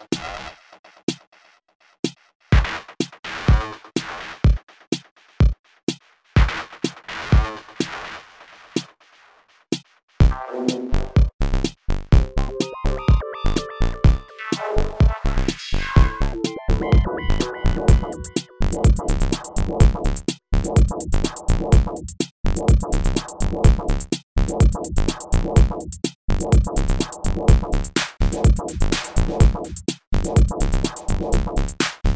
you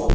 No,